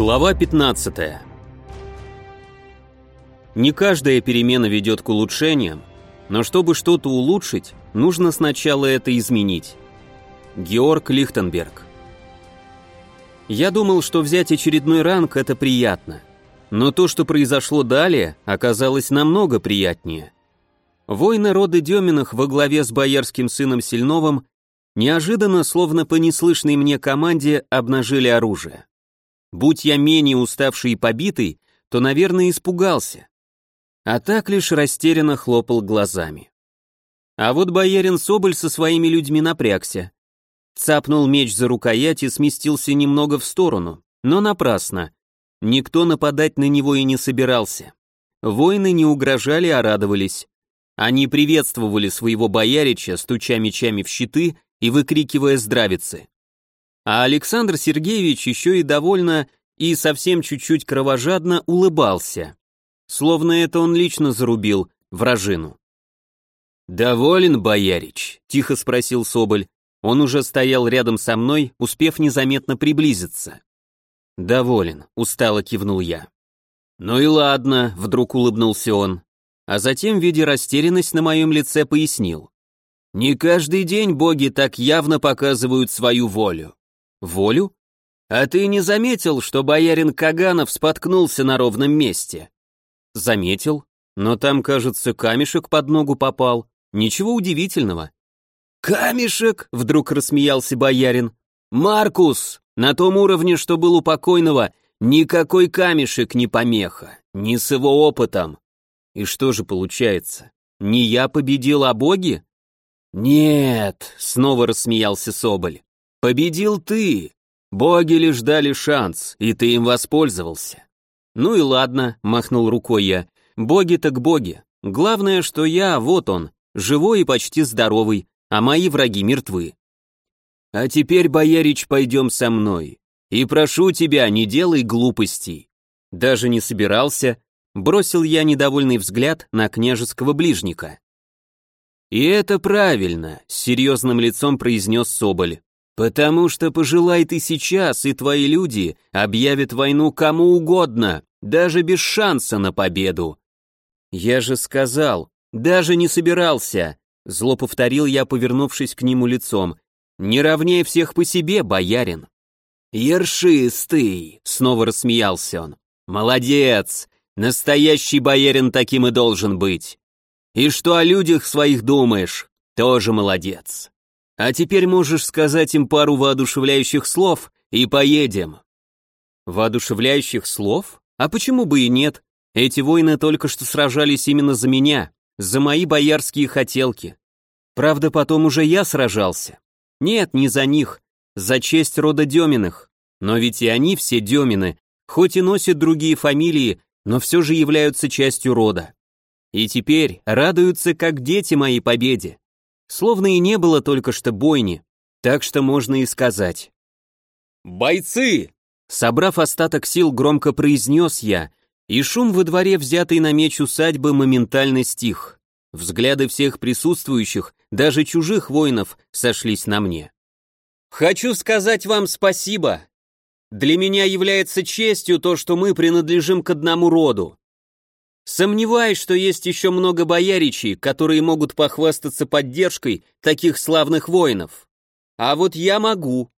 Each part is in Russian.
Глава 15. Не каждая перемена ведет к улучшениям, но чтобы что-то улучшить, нужно сначала это изменить. Георг Лихтенберг. Я думал, что взять очередной ранг это приятно, но то, что произошло далее, оказалось намного приятнее. Войны рода Деминых во главе с боярским сыном Сильновым неожиданно, словно по неслышной мне команде, обнажили оружие. Будь я менее уставший и побитый, то, наверное, испугался. А так лишь растерянно хлопал глазами. А вот боярин Соболь со своими людьми напрягся. Цапнул меч за рукоять и сместился немного в сторону, но напрасно. Никто нападать на него и не собирался. Воины не угрожали, а радовались. Они приветствовали своего боярича, стуча мечами в щиты и выкрикивая здравицы. А Александр Сергеевич еще и довольно и совсем чуть-чуть кровожадно улыбался. Словно это он лично зарубил вражину. «Доволен, боярич?» — тихо спросил Соболь. Он уже стоял рядом со мной, успев незаметно приблизиться. «Доволен», — устало кивнул я. «Ну и ладно», — вдруг улыбнулся он, а затем, видя растерянность на моем лице, пояснил. «Не каждый день боги так явно показывают свою волю. Волю? А ты не заметил, что боярин Каганов споткнулся на ровном месте? Заметил, но там, кажется, камешек под ногу попал. Ничего удивительного. Камешек? Вдруг рассмеялся боярин. Маркус, на том уровне, что был у покойного, никакой камешек не помеха, не с его опытом. И что же получается? Не я победил, а боги? Нет, снова рассмеялся Соболь. Победил ты. Боги лишь дали шанс, и ты им воспользовался. Ну и ладно, махнул рукой я. Боги так боги. Главное, что я, вот он, живой и почти здоровый, а мои враги мертвы. А теперь, боярич, пойдем со мной. И прошу тебя, не делай глупостей. Даже не собирался, бросил я недовольный взгляд на княжеского ближника. «И это правильно», — с серьезным лицом произнес Соболь. Потому что пожелай ты сейчас, и твои люди объявят войну кому угодно, даже без шанса на победу. Я же сказал, даже не собирался, зло повторил я, повернувшись к нему лицом. Не равнее всех по себе, боярин. Ершистый, снова рассмеялся он. Молодец, настоящий боярин таким и должен быть. И что о людях своих думаешь, тоже молодец. А теперь можешь сказать им пару воодушевляющих слов, и поедем». «Воодушевляющих слов? А почему бы и нет? Эти воины только что сражались именно за меня, за мои боярские хотелки. Правда, потом уже я сражался. Нет, не за них, за честь рода Деминых. Но ведь и они все Демины, хоть и носят другие фамилии, но все же являются частью рода. И теперь радуются, как дети моей победе. Словно и не было только что бойни, так что можно и сказать. «Бойцы!» Собрав остаток сил, громко произнес я, и шум во дворе, взятый на меч усадьбы, моментально стих. Взгляды всех присутствующих, даже чужих воинов, сошлись на мне. «Хочу сказать вам спасибо. Для меня является честью то, что мы принадлежим к одному роду. Сомневаюсь, что есть еще много бояричей, которые могут похвастаться поддержкой таких славных воинов. А вот я могу.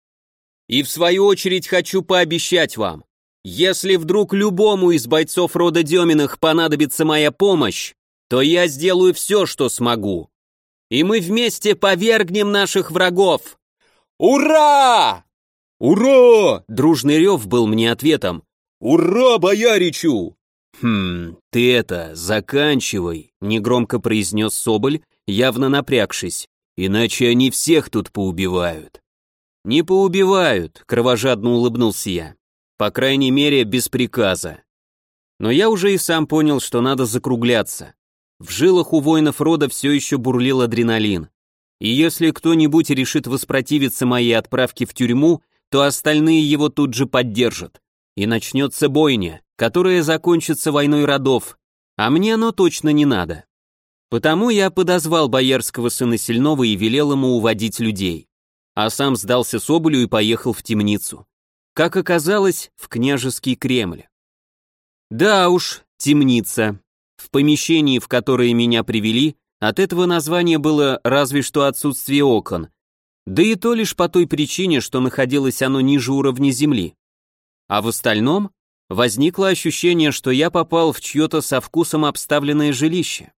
И в свою очередь хочу пообещать вам, если вдруг любому из бойцов рода Деминых понадобится моя помощь, то я сделаю все, что смогу. И мы вместе повергнем наших врагов. Ура! Ура! Дружный рев был мне ответом. Ура, бояричу! «Хм, ты это, заканчивай», — негромко произнес Соболь, явно напрягшись, «иначе они всех тут поубивают». «Не поубивают», — кровожадно улыбнулся я. «По крайней мере, без приказа». Но я уже и сам понял, что надо закругляться. В жилах у воинов рода все еще бурлил адреналин. И если кто-нибудь решит воспротивиться моей отправке в тюрьму, то остальные его тут же поддержат. И начнется бойня которое закончится войной родов, а мне оно точно не надо. Потому я подозвал боярского сына Сильного и велел ему уводить людей, а сам сдался Соболю и поехал в темницу. как оказалось, в княжеский Кремль. Да уж, темница. В помещении, в которое меня привели, от этого названия было разве что отсутствие окон, да и то лишь по той причине, что находилось оно ниже уровня земли. А в остальном возникло ощущение, что я попал в чье-то со вкусом обставленное жилище.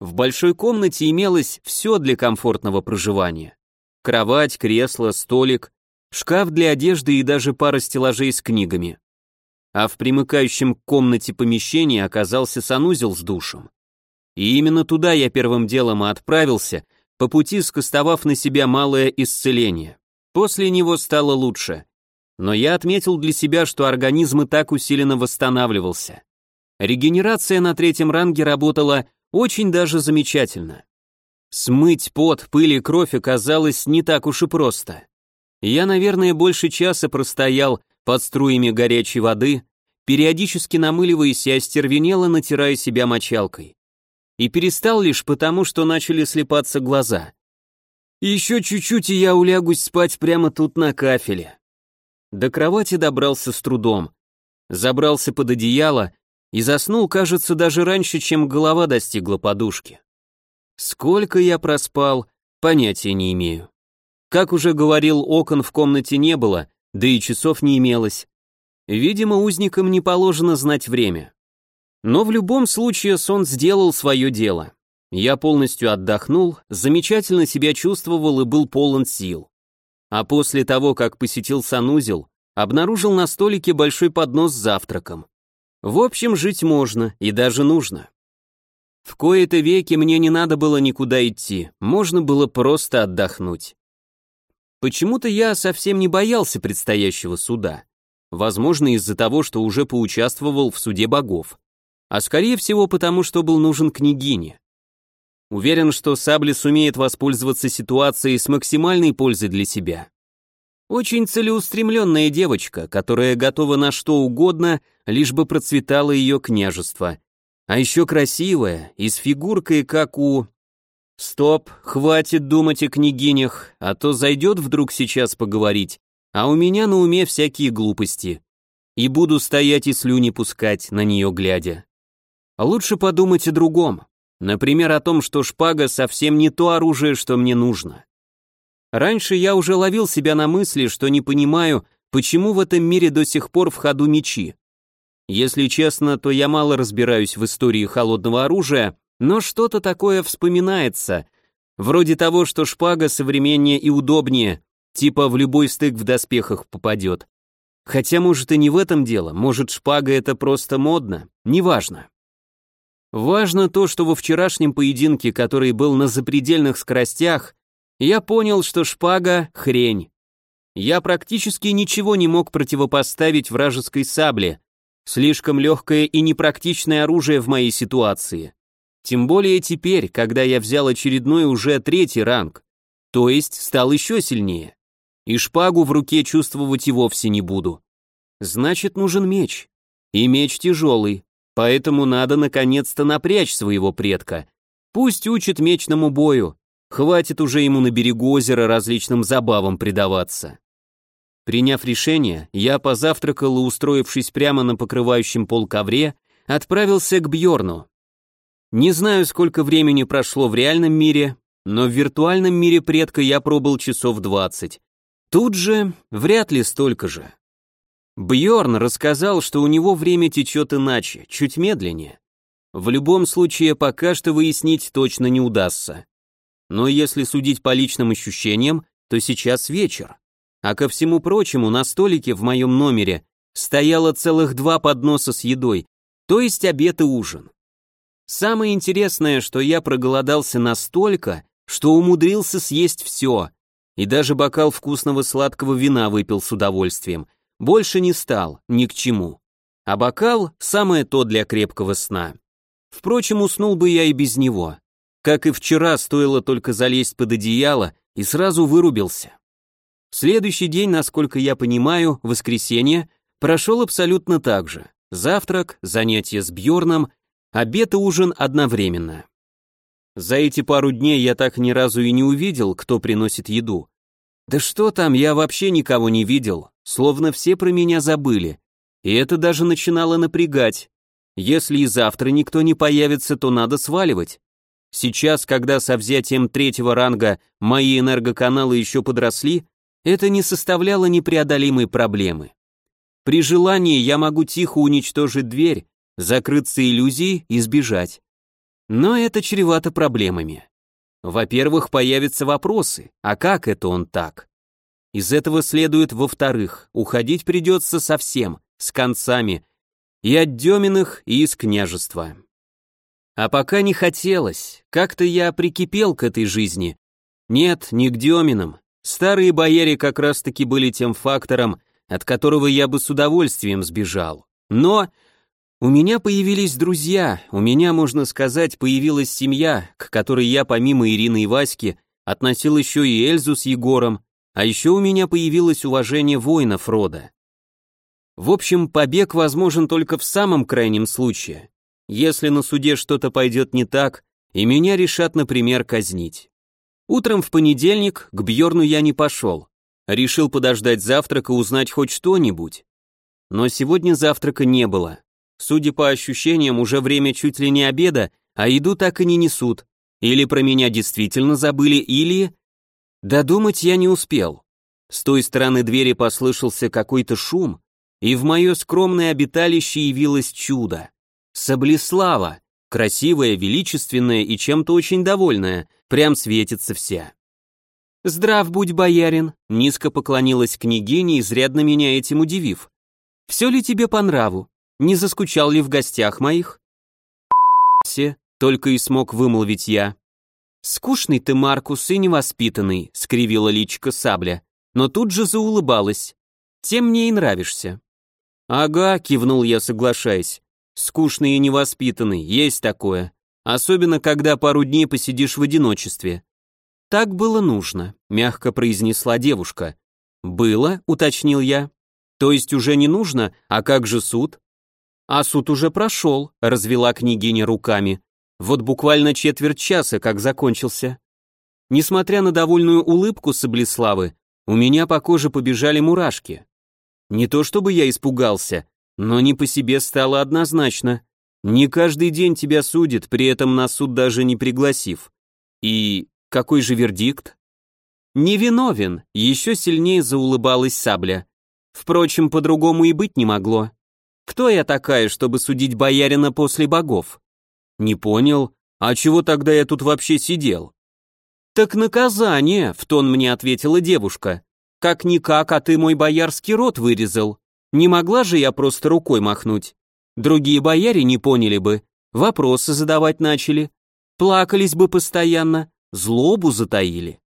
В большой комнате имелось все для комфортного проживания. Кровать, кресло, столик, шкаф для одежды и даже пара стеллажей с книгами. А в примыкающем к комнате помещении оказался санузел с душем. И именно туда я первым делом и отправился, по пути скостовав на себя малое исцеление. После него стало лучше. Но я отметил для себя, что организм и так усиленно восстанавливался. Регенерация на третьем ранге работала очень даже замечательно. Смыть пот, пыль и кровь оказалось не так уж и просто. Я, наверное, больше часа простоял под струями горячей воды, периодически намыливаясь и остервенело натирая себя мочалкой. И перестал лишь потому, что начали слепаться глаза. Еще чуть-чуть, и я улягусь спать прямо тут на кафеле. До кровати добрался с трудом. Забрался под одеяло и заснул, кажется, даже раньше, чем голова достигла подушки. Сколько я проспал, понятия не имею. Как уже говорил, окон в комнате не было, да и часов не имелось. Видимо, узникам не положено знать время. Но в любом случае сон сделал свое дело. Я полностью отдохнул, замечательно себя чувствовал и был полон сил. А после того, как посетил санузел, обнаружил на столике большой поднос с завтраком. В общем, жить можно и даже нужно. В кои-то веки мне не надо было никуда идти, можно было просто отдохнуть. Почему-то я совсем не боялся предстоящего суда. Возможно, из-за того, что уже поучаствовал в суде богов. А скорее всего, потому что был нужен княгине. Уверен, что Сабли сумеет воспользоваться ситуацией с максимальной пользой для себя. Очень целеустремленная девочка, которая готова на что угодно, лишь бы процветало ее княжество. А еще красивая и с фигуркой, как у... Стоп, хватит думать о княгинях, а то зайдет вдруг сейчас поговорить, а у меня на уме всякие глупости. И буду стоять и слюни пускать, на нее глядя. Лучше подумать о другом. Например, о том, что шпага совсем не то оружие, что мне нужно. Раньше я уже ловил себя на мысли, что не понимаю, почему в этом мире до сих пор в ходу мечи. Если честно, то я мало разбираюсь в истории холодного оружия, но что-то такое вспоминается, вроде того, что шпага современнее и удобнее, типа в любой стык в доспехах попадет. Хотя, может, и не в этом дело, может, шпага это просто модно, неважно. Важно то, что во вчерашнем поединке, который был на запредельных скоростях, я понял, что шпага — хрень. Я практически ничего не мог противопоставить вражеской сабле, слишком легкое и непрактичное оружие в моей ситуации. Тем более теперь, когда я взял очередной уже третий ранг, то есть стал еще сильнее. И шпагу в руке чувствовать и вовсе не буду. Значит, нужен меч. И меч тяжелый, Поэтому надо наконец-то напрячь своего предка. Пусть учит мечному бою. Хватит уже ему на берегу озера различным забавам предаваться. Приняв решение, я позавтракал и, устроившись прямо на покрывающем пол ковре, отправился к Бьорну. Не знаю, сколько времени прошло в реальном мире, но в виртуальном мире предка я пробыл часов двадцать. Тут же вряд ли столько же. Бьорн рассказал, что у него время течет иначе, чуть медленнее. В любом случае, пока что выяснить точно не удастся. Но если судить по личным ощущениям, то сейчас вечер. А ко всему прочему, на столике в моем номере стояло целых два подноса с едой, то есть обед и ужин. Самое интересное, что я проголодался настолько, что умудрился съесть все, и даже бокал вкусного сладкого вина выпил с удовольствием, больше не стал, ни к чему. А бокал – самое то для крепкого сна. Впрочем, уснул бы я и без него. Как и вчера, стоило только залезть под одеяло, и сразу вырубился. Следующий день, насколько я понимаю, воскресенье, прошел абсолютно так же. Завтрак, занятия с Бьорном, обед и ужин одновременно. За эти пару дней я так ни разу и не увидел, кто приносит еду. Да что там, я вообще никого не видел, словно все про меня забыли. И это даже начинало напрягать. Если и завтра никто не появится, то надо сваливать. Сейчас, когда со взятием третьего ранга мои энергоканалы еще подросли, это не составляло непреодолимой проблемы. При желании я могу тихо уничтожить дверь, закрыться иллюзией и сбежать. Но это чревато проблемами. Во-первых, появятся вопросы, а как это он так? Из этого следует, во-вторых, уходить придется совсем, с концами, и от Деминых, и из княжества. А пока не хотелось, как-то я прикипел к этой жизни. Нет, не к Деминам. Старые бояре как раз-таки были тем фактором, от которого я бы с удовольствием сбежал. Но у меня появились друзья, у меня, можно сказать, появилась семья, к которой я помимо Ирины и Васьки относил еще и Эльзу с Егором, а еще у меня появилось уважение воинов рода. В общем, побег возможен только в самом крайнем случае, если на суде что-то пойдет не так, и меня решат, например, казнить. Утром в понедельник к Бьорну я не пошел, решил подождать завтрака, узнать хоть что-нибудь. Но сегодня завтрака не было. Судя по ощущениям, уже время чуть ли не обеда, а еду так и не несут. Или про меня действительно забыли, или... Додумать я не успел. С той стороны двери послышался какой-то шум, и в мое скромное обиталище явилось чудо. Саблеслава, красивая, величественная и чем-то очень довольная, прям светится вся. «Здрав будь, боярин!» — низко поклонилась княгиня, изрядно меня этим удивив. «Все ли тебе по нраву? Не заскучал ли в гостях моих?» «Все», — только и смог вымолвить я. «Скучный ты, Маркус, и невоспитанный», — скривила личка сабля, но тут же заулыбалась. «Тем мне и нравишься». «Ага», — кивнул я, соглашаясь. «Скучный и невоспитанный, есть такое. Особенно, когда пару дней посидишь в одиночестве». «Так было нужно», — мягко произнесла девушка. «Было», — уточнил я. «То есть уже не нужно? А как же суд?» «А суд уже прошел», — развела княгиня руками. «Вот буквально четверть часа, как закончился». Несмотря на довольную улыбку Саблеславы, у меня по коже побежали мурашки. Не то чтобы я испугался, но не по себе стало однозначно. Не каждый день тебя судят, при этом на суд даже не пригласив. И какой же вердикт? Невиновен, еще сильнее заулыбалась Сабля. Впрочем, по-другому и быть не могло. Кто я такая, чтобы судить боярина после богов? Не понял, а чего тогда я тут вообще сидел? Так наказание, в тон мне ответила девушка. Как-никак, а ты мой боярский род вырезал. Не могла же я просто рукой махнуть. Другие бояре не поняли бы, вопросы задавать начали, плакались бы постоянно, злобу затаили.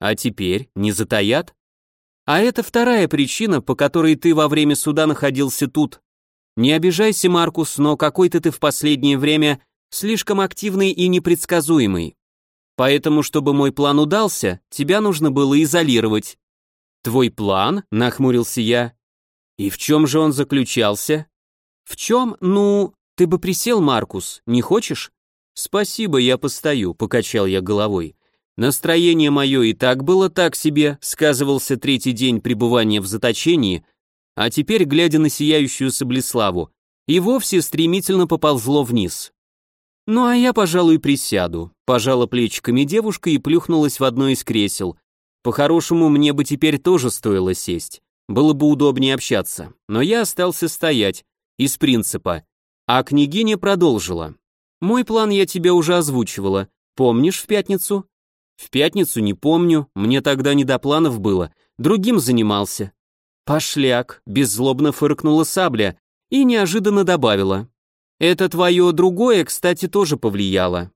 А теперь не затаят? А это вторая причина, по которой ты во время суда находился тут, не обижайся, Маркус, но какой-то ты в последнее время слишком активный и непредсказуемый. Поэтому, чтобы мой план удался, тебя нужно было изолировать. Твой план? Нахмурился я. И в чем же он заключался? В чем? Ну, ты бы присел, Маркус, не хочешь? Спасибо, я постою, покачал я головой. Настроение мое и так было так себе, сказывался третий день пребывания в заточении, а теперь, глядя на сияющую Саблеславу, и вовсе стремительно поползло вниз. «Ну а я, пожалуй, присяду», — пожала плечиками девушка и плюхнулась в одно из кресел. По-хорошему, мне бы теперь тоже стоило сесть, было бы удобнее общаться, но я остался стоять, из принципа. А княгиня продолжила. «Мой план я тебе уже озвучивала, помнишь в пятницу?» «В пятницу не помню, мне тогда не до планов было, другим занимался. «Пошляк», — беззлобно фыркнула сабля и неожиданно добавила. «Это твое другое, кстати, тоже повлияло».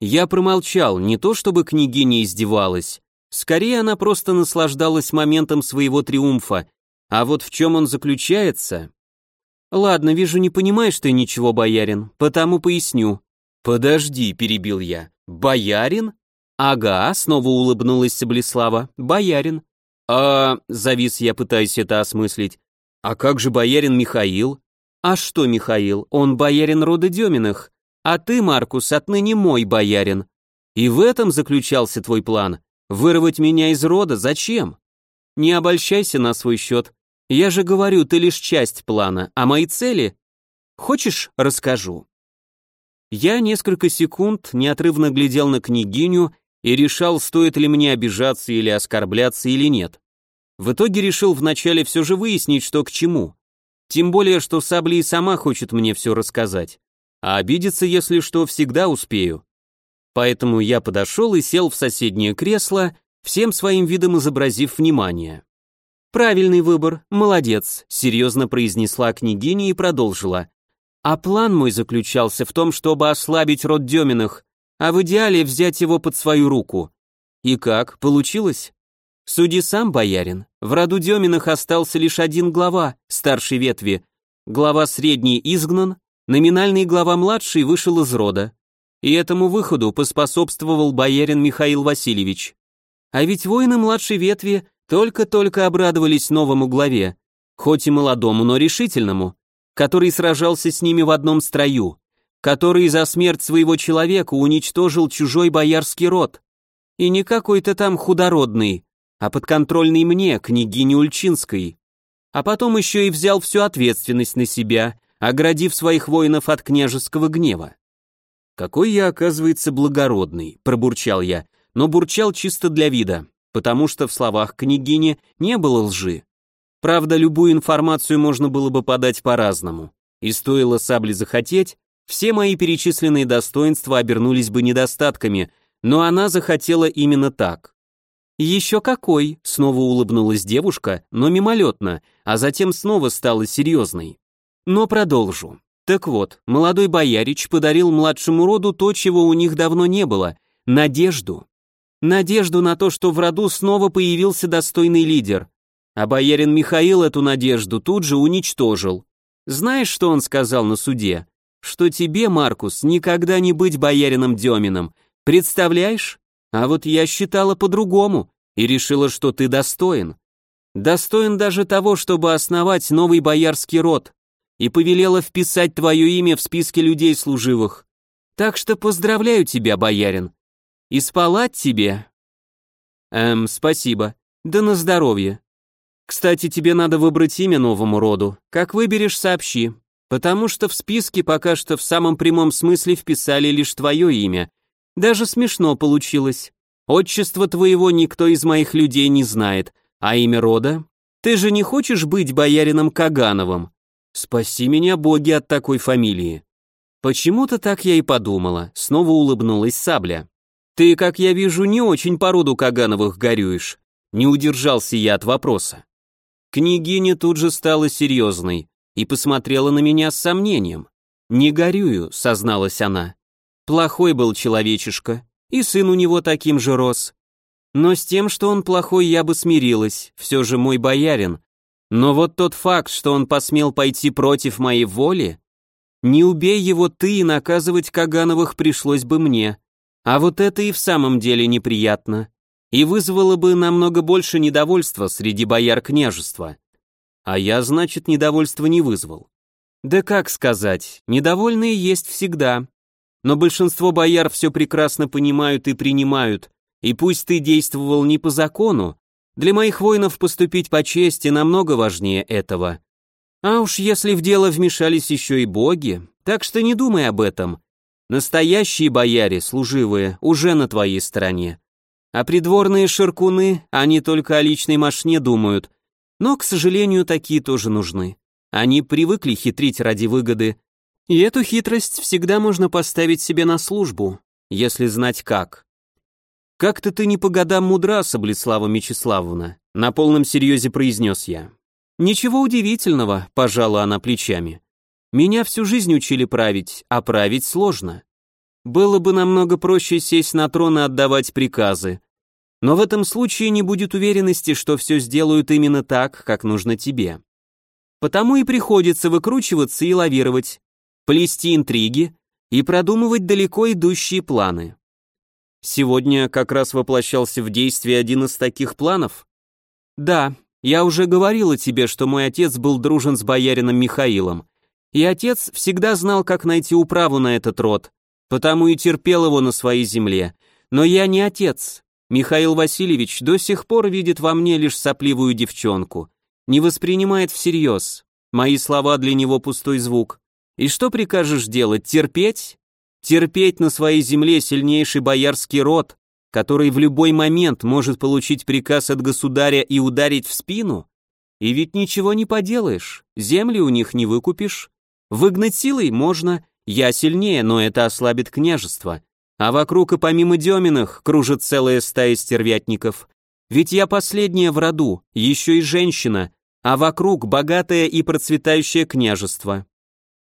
Я промолчал, не то чтобы княгиня издевалась. Скорее, она просто наслаждалась моментом своего триумфа. А вот в чем он заключается? Ладно, вижу, не понимаешь ты ничего, боярин, потому поясню. Подожди, перебил я. Боярин? Ага, снова улыбнулась Саблеслава. Боярин. «А...» — завис я, пытаясь это осмыслить. «А как же боярин Михаил?» «А что Михаил? Он боярин рода Деминых. А ты, Маркус, отныне мой боярин. И в этом заключался твой план? Вырвать меня из рода? Зачем?» «Не обольщайся на свой счет. Я же говорю, ты лишь часть плана, а мои цели... Хочешь, расскажу?» Я несколько секунд неотрывно глядел на княгиню и решал, стоит ли мне обижаться или оскорбляться или нет. В итоге решил вначале все же выяснить, что к чему. Тем более, что Сабли и сама хочет мне все рассказать. А обидеться, если что, всегда успею. Поэтому я подошел и сел в соседнее кресло, всем своим видом изобразив внимание. «Правильный выбор, молодец», — серьезно произнесла княгиня и продолжила. «А план мой заключался в том, чтобы ослабить род Деминых, а в идеале взять его под свою руку. И как, получилось?» «Суди сам, боярин. В роду Деминых остался лишь один глава, старшей ветви. Глава средний изгнан, номинальный глава младший вышел из рода. И этому выходу поспособствовал боярин Михаил Васильевич. А ведь воины младшей ветви только-только обрадовались новому главе, хоть и молодому, но решительному, который сражался с ними в одном строю, который за смерть своего человека уничтожил чужой боярский род. И не какой-то там худородный, а подконтрольный мне, княгине Ульчинской. А потом еще и взял всю ответственность на себя, оградив своих воинов от княжеского гнева. «Какой я, оказывается, благородный», — пробурчал я, но бурчал чисто для вида потому что в словах княгини не было лжи. Правда, любую информацию можно было бы подать по-разному, и стоило сабле захотеть, все мои перечисленные достоинства обернулись бы недостатками, но она захотела именно так. «Еще какой!» — снова улыбнулась девушка, но мимолетно, а затем снова стала серьезной. Но продолжу. Так вот, молодой боярич подарил младшему роду то, чего у них давно не было — надежду надежду на то, что в роду снова появился достойный лидер. А боярин Михаил эту надежду тут же уничтожил. Знаешь, что он сказал на суде? Что тебе, Маркус, никогда не быть боярином Демином. Представляешь? А вот я считала по-другому и решила, что ты достоин. Достоин даже того, чтобы основать новый боярский род. И повелела вписать твое имя в списки людей служивых. Так что поздравляю тебя, боярин. И спала тебе? Эм, спасибо. Да на здоровье. Кстати, тебе надо выбрать имя новому роду. Как выберешь, сообщи. Потому что в списке пока что в самом прямом смысле вписали лишь твое имя. Даже смешно получилось. Отчество твоего никто из моих людей не знает, а имя рода? Ты же не хочешь быть боярином Кагановым? Спаси меня, боги, от такой фамилии. Почему-то так я и подумала, снова улыбнулась Сабля. Ты, как я вижу, не очень по роду Кагановых горюешь. Не удержался я от вопроса. Княгиня тут же стала серьезной и посмотрела на меня с сомнением. «Не горюю», — созналась она. «Плохой был человечишка, и сын у него таким же рос. Но с тем, что он плохой, я бы смирилась, все же мой боярин. Но вот тот факт, что он посмел пойти против моей воли, не убей его ты, и наказывать Кагановых пришлось бы мне. А вот это и в самом деле неприятно. И вызвало бы намного больше недовольства среди бояр княжества. А я, значит, недовольства не вызвал. Да как сказать, недовольные есть всегда. Но большинство бояр все прекрасно понимают и принимают, и пусть ты действовал не по закону, для моих воинов поступить по чести намного важнее этого. А уж если в дело вмешались еще и боги, так что не думай об этом, Настоящие бояре, служивые, уже на твоей стороне. А придворные ширкуны, они только о личной машине думают. Но, к сожалению, такие тоже нужны. Они привыкли хитрить ради выгоды. И эту хитрость всегда можно поставить себе на службу, если знать как. «Как-то ты не по годам мудра, Соблеслава Мечиславовна», на полном серьезе произнес я. «Ничего удивительного», — пожала она плечами. Меня всю жизнь учили править, а править сложно. Было бы намного проще сесть на трон и отдавать приказы. Но в этом случае не будет уверенности, что все сделают именно так, как нужно тебе. Потому и приходится выкручиваться и лавировать, плести интриги и продумывать далеко идущие планы. Сегодня как раз воплощался в действие один из таких планов. Да, я уже говорила тебе, что мой отец был дружен с боярином Михаилом, и отец всегда знал, как найти управу на этот род, потому и терпел его на своей земле. Но я не отец. Михаил Васильевич до сих пор видит во мне лишь сопливую девчонку. не воспринимает всерьез. Мои слова для него пустой звук. И что прикажешь делать, терпеть? Терпеть на своей земле сильнейший боярский род, который в любой момент может получить приказ от государя и ударить в спину? И ведь ничего не поделаешь, земли у них не выкупишь. Выгнать силой можно, я сильнее, но это ослабит княжество. А вокруг и помимо Деминых кружит целая стая стервятников. Ведь я последняя в роду, еще и женщина, а вокруг богатое и процветающее княжество.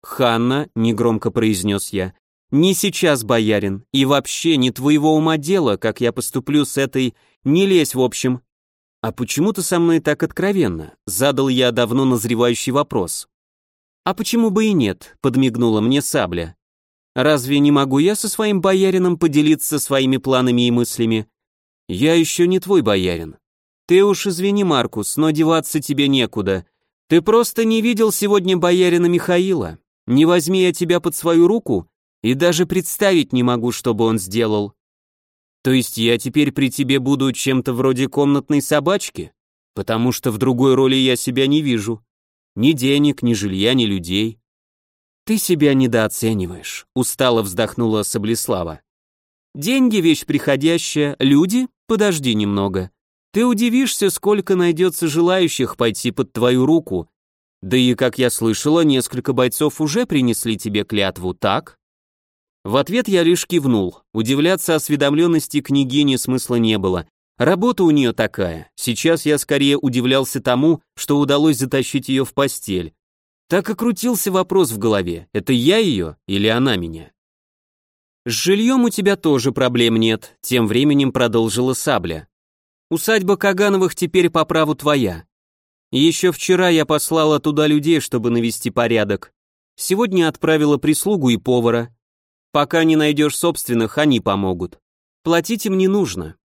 «Ханна», — негромко произнес я, — «не сейчас, боярин, и вообще не твоего ума дело, как я поступлю с этой... Не лезь, в общем, «А почему ты со мной так откровенно?» — задал я давно назревающий вопрос. «А почему бы и нет?» — подмигнула мне сабля. «Разве не могу я со своим боярином поделиться своими планами и мыслями? Я еще не твой боярин. Ты уж извини, Маркус, но деваться тебе некуда. Ты просто не видел сегодня боярина Михаила. Не возьми я тебя под свою руку, и даже представить не могу, что бы он сделал. То есть я теперь при тебе буду чем-то вроде комнатной собачки? Потому что в другой роли я себя не вижу. Ни денег, ни жилья, ни людей. Ты себя недооцениваешь, устало вздохнула Саблеслава. Деньги — вещь приходящая, люди — подожди немного. Ты удивишься, сколько найдется желающих пойти под твою руку. Да и, как я слышала, несколько бойцов уже принесли тебе клятву, так? В ответ я лишь кивнул. Удивляться осведомленности княгини смысла не было. Работа у нее такая. Сейчас я скорее удивлялся тому, что удалось затащить ее в постель. Так и крутился вопрос в голове. Это я ее или она меня? С жильем у тебя тоже проблем нет, тем временем продолжила Сабля. Усадьба Кагановых теперь по праву твоя. Еще вчера я послала туда людей, чтобы навести порядок. Сегодня отправила прислугу и повара. Пока не найдешь собственных, они помогут. Платить им не нужно.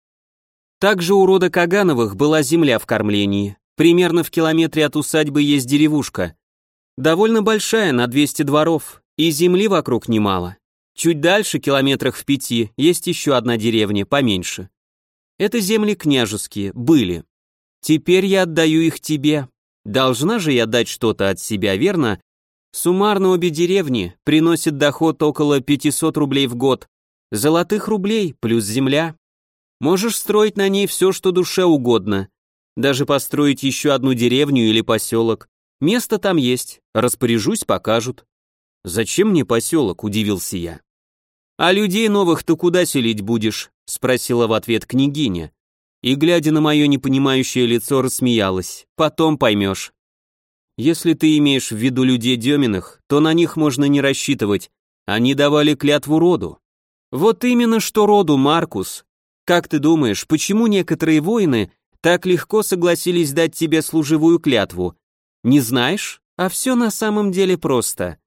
Также у рода Кагановых была земля в кормлении. Примерно в километре от усадьбы есть деревушка. Довольно большая, на 200 дворов, и земли вокруг немало. Чуть дальше, километрах в пяти, есть еще одна деревня, поменьше. Это земли княжеские, были. Теперь я отдаю их тебе. Должна же я дать что-то от себя, верно? Суммарно обе деревни приносят доход около 500 рублей в год. Золотых рублей плюс земля. Можешь строить на ней все, что душе угодно. Даже построить еще одну деревню или поселок. Место там есть, распоряжусь, покажут. Зачем мне поселок, удивился я. А людей новых ты куда селить будешь? Спросила в ответ княгиня. И, глядя на мое непонимающее лицо, рассмеялась. Потом поймешь. Если ты имеешь в виду людей Деминых, то на них можно не рассчитывать. Они давали клятву роду. Вот именно что роду, Маркус. Как ты думаешь, почему некоторые воины так легко согласились дать тебе служивую клятву? Не знаешь? А все на самом деле просто.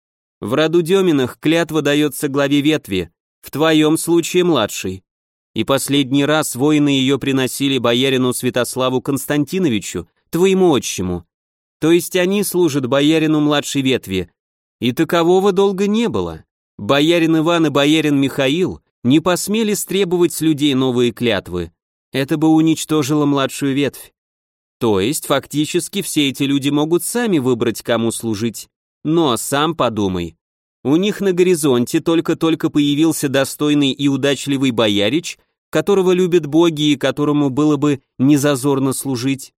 В роду Деминых клятва дается главе ветви, в твоем случае младший. И последний раз воины ее приносили боярину Святославу Константиновичу, твоему отчиму. То есть они служат боярину младшей ветви. И такового долго не было. Боярин Иван и боярин Михаил не посмели стребовать с людей новые клятвы. Это бы уничтожило младшую ветвь. То есть, фактически, все эти люди могут сами выбрать, кому служить. Но сам подумай. У них на горизонте только-только появился достойный и удачливый боярич, которого любят боги и которому было бы незазорно служить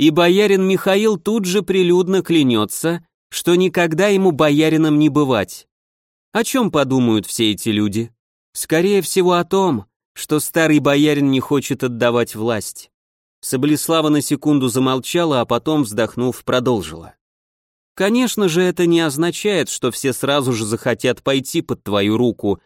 и боярин Михаил тут же прилюдно клянется, что никогда ему боярином не бывать. О чем подумают все эти люди? Скорее всего о том, что старый боярин не хочет отдавать власть. Саблеслава на секунду замолчала, а потом, вздохнув, продолжила. Конечно же, это не означает, что все сразу же захотят пойти под твою руку.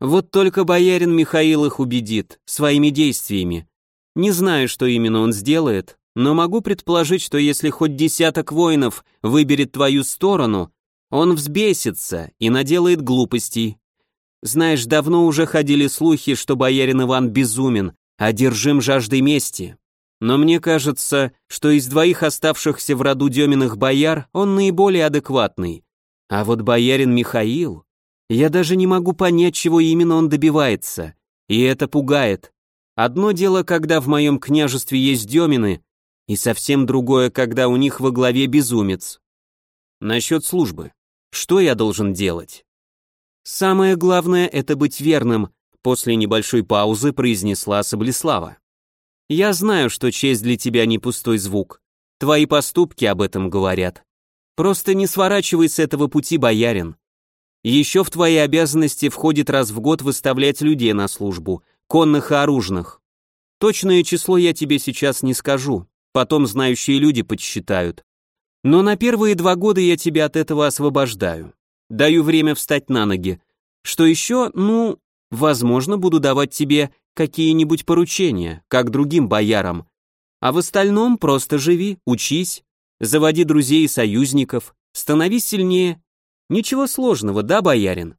Вот только боярин Михаил их убедит своими действиями. Не знаю, что именно он сделает, но могу предположить, что если хоть десяток воинов выберет твою сторону, он взбесится и наделает глупостей. Знаешь, давно уже ходили слухи, что боярин Иван безумен, одержим жаждой мести. Но мне кажется, что из двоих оставшихся в роду Деминых бояр он наиболее адекватный. А вот боярин Михаил... Я даже не могу понять, чего именно он добивается. И это пугает. Одно дело, когда в моем княжестве есть Демины, и совсем другое, когда у них во главе безумец. Насчет службы. Что я должен делать? Самое главное — это быть верным, после небольшой паузы произнесла Соблеслава. Я знаю, что честь для тебя не пустой звук. Твои поступки об этом говорят. Просто не сворачивай с этого пути, боярин. Еще в твои обязанности входит раз в год выставлять людей на службу, конных и оружных. Точное число я тебе сейчас не скажу, потом знающие люди подсчитают. Но на первые два года я тебя от этого освобождаю. Даю время встать на ноги. Что еще? Ну, возможно, буду давать тебе какие-нибудь поручения, как другим боярам. А в остальном просто живи, учись, заводи друзей и союзников, становись сильнее. Ничего сложного, да, боярин?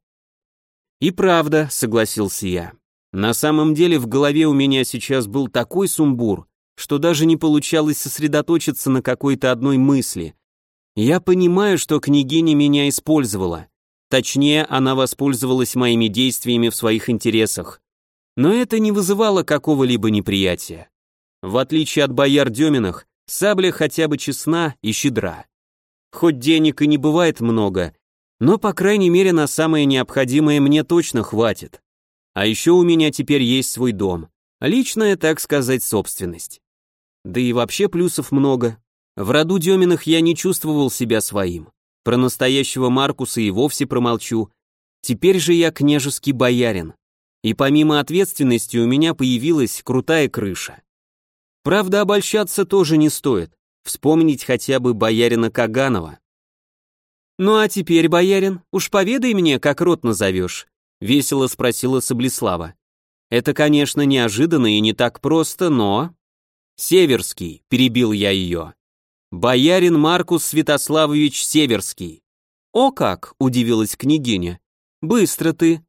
И правда, согласился я. На самом деле в голове у меня сейчас был такой сумбур, что даже не получалось сосредоточиться на какой-то одной мысли. Я понимаю, что княгиня меня использовала. Точнее, она воспользовалась моими действиями в своих интересах. Но это не вызывало какого-либо неприятия. В отличие от бояр Деминых, сабля хотя бы честна и щедра. Хоть денег и не бывает много, но, по крайней мере, на самое необходимое мне точно хватит. А еще у меня теперь есть свой дом. Личная, так сказать, собственность. Да и вообще плюсов много. В роду Деминых я не чувствовал себя своим. Про настоящего Маркуса и вовсе промолчу. Теперь же я княжеский боярин. И помимо ответственности у меня появилась крутая крыша. Правда, обольщаться тоже не стоит. Вспомнить хотя бы боярина Каганова. «Ну а теперь, боярин, уж поведай мне, как рот назовешь», — весело спросила Саблеслава. «Это, конечно, неожиданно и не так просто, но...» «Северский», — перебил я ее. «Боярин Маркус Святославович Северский». «О как!» — удивилась княгиня. «Быстро ты.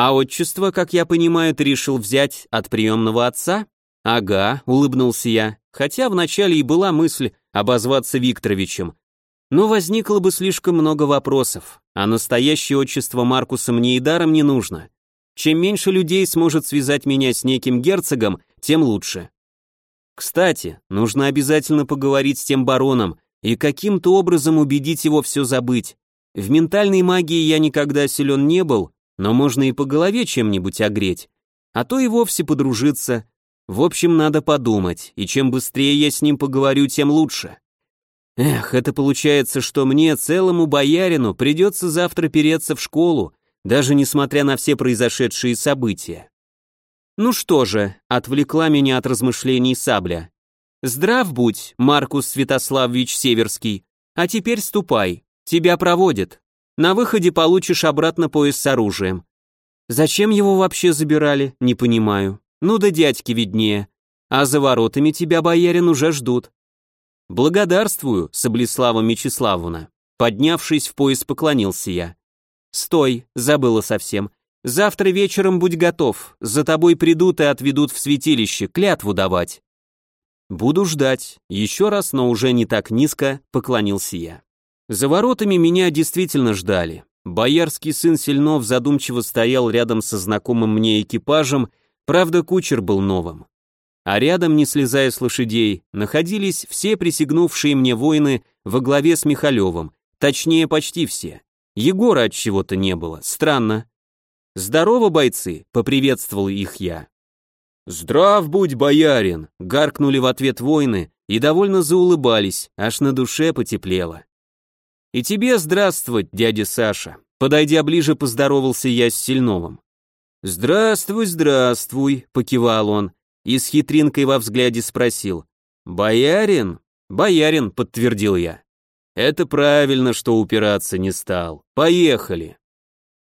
А отчество, как я понимаю, ты решил взять от приемного отца?» «Ага», — улыбнулся я, хотя вначале и была мысль обозваться Викторовичем. Но возникло бы слишком много вопросов, а настоящее отчество Маркуса мне и даром не нужно. Чем меньше людей сможет связать меня с неким герцогом, тем лучше. Кстати, нужно обязательно поговорить с тем бароном и каким-то образом убедить его все забыть. В ментальной магии я никогда силен не был, но можно и по голове чем-нибудь огреть, а то и вовсе подружиться, в общем, надо подумать, и чем быстрее я с ним поговорю, тем лучше. Эх, это получается, что мне, целому боярину, придется завтра переться в школу, даже несмотря на все произошедшие события. Ну что же, отвлекла меня от размышлений сабля. Здрав будь, Маркус Святославович Северский, а теперь ступай, тебя проводят. На выходе получишь обратно пояс с оружием. Зачем его вообще забирали, не понимаю. Ну да дядьки виднее. А за воротами тебя, боярин, уже ждут. Благодарствую, Саблеслава Мечиславовна. Поднявшись в пояс, поклонился я. Стой, забыла совсем. Завтра вечером будь готов. За тобой придут и отведут в святилище, клятву давать. Буду ждать. Еще раз, но уже не так низко, поклонился я. За воротами меня действительно ждали. Боярский сын Сильнов задумчиво стоял рядом со знакомым мне экипажем Правда, кучер был новым. А рядом, не слезая с лошадей, находились все присягнувшие мне воины во главе с Михалевым, точнее, почти все. Егора от чего-то не было, странно. «Здорово, бойцы!» — поприветствовал их я. «Здрав будь, боярин!» — гаркнули в ответ воины и довольно заулыбались, аж на душе потеплело. «И тебе здравствовать, дядя Саша!» Подойдя ближе, поздоровался я с Сильновым. «Здравствуй, здравствуй», — покивал он и с хитринкой во взгляде спросил. «Боярин?» «Боярин», — подтвердил я. «Это правильно, что упираться не стал. Поехали».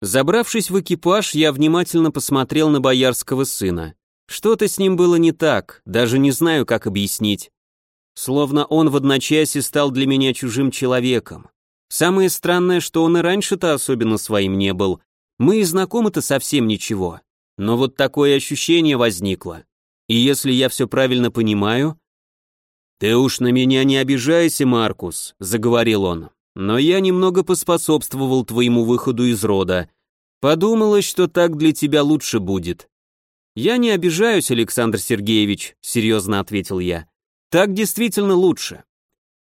Забравшись в экипаж, я внимательно посмотрел на боярского сына. Что-то с ним было не так, даже не знаю, как объяснить. Словно он в одночасье стал для меня чужим человеком. Самое странное, что он и раньше-то особенно своим не был, мы и знакомы-то совсем ничего. Но вот такое ощущение возникло. И если я все правильно понимаю... «Ты уж на меня не обижайся, Маркус», — заговорил он. «Но я немного поспособствовал твоему выходу из рода. Подумалось, что так для тебя лучше будет». «Я не обижаюсь, Александр Сергеевич», — серьезно ответил я. Так действительно лучше.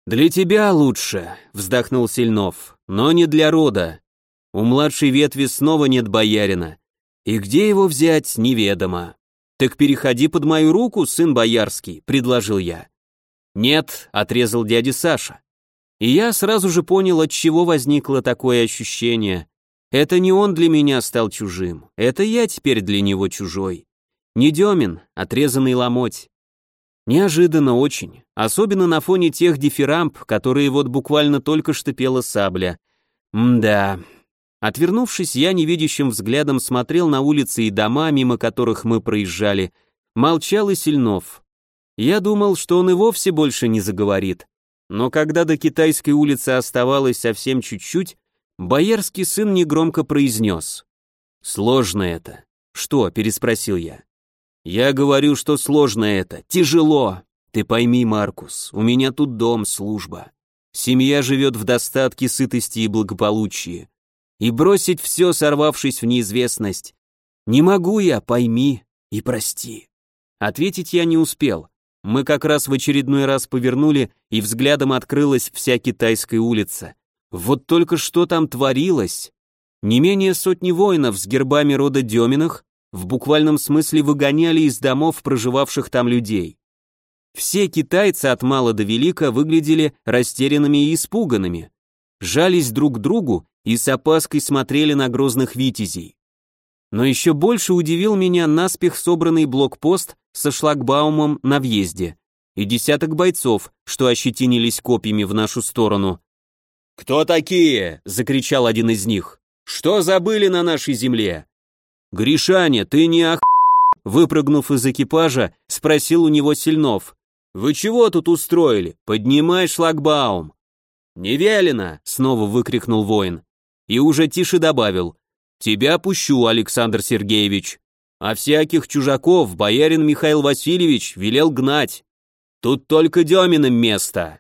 Для тебя лучше, вздохнул Сильнов, но не для рода. У младшей ветви снова нет боярина. И где его взять, неведомо. Так переходи под мою руку, сын боярский, предложил я. Нет, отрезал дядя Саша. И я сразу же понял, от чего возникло такое ощущение. Это не он для меня стал чужим, это я теперь для него чужой. Не Демин, отрезанный ломоть. Неожиданно очень, особенно на фоне тех дифирамб, которые вот буквально только что пела сабля. Мда. Отвернувшись, я невидящим взглядом смотрел на улицы и дома, мимо которых мы проезжали. Молчал и Сильнов. Я думал, что он и вовсе больше не заговорит. Но когда до китайской улицы оставалось совсем чуть-чуть, боярский сын негромко произнес. «Сложно это». «Что?» — переспросил я. «Я говорю, что сложно это, тяжело. Ты пойми, Маркус, у меня тут дом, служба. Семья живет в достатке, сытости и благополучии. И бросить все, сорвавшись в неизвестность. Не могу я, пойми и прости». Ответить я не успел. Мы как раз в очередной раз повернули, и взглядом открылась вся китайская улица. Вот только что там творилось. Не менее сотни воинов с гербами рода Деминых в буквальном смысле выгоняли из домов проживавших там людей. Все китайцы от мала до велика выглядели растерянными и испуганными, жались друг к другу и с опаской смотрели на грозных витязей. Но еще больше удивил меня наспех собранный блокпост со шлагбаумом на въезде и десяток бойцов, что ощетинились копьями в нашу сторону. «Кто такие?» — закричал один из них. «Что забыли на нашей земле?» «Гришаня, ты не ох...» Выпрыгнув из экипажа, спросил у него Сильнов. «Вы чего тут устроили? Поднимай шлагбаум!» «Не велено!» — снова выкрикнул воин. И уже тише добавил. «Тебя пущу, Александр Сергеевич. А всяких чужаков боярин Михаил Васильевич велел гнать. Тут только Деминым место!»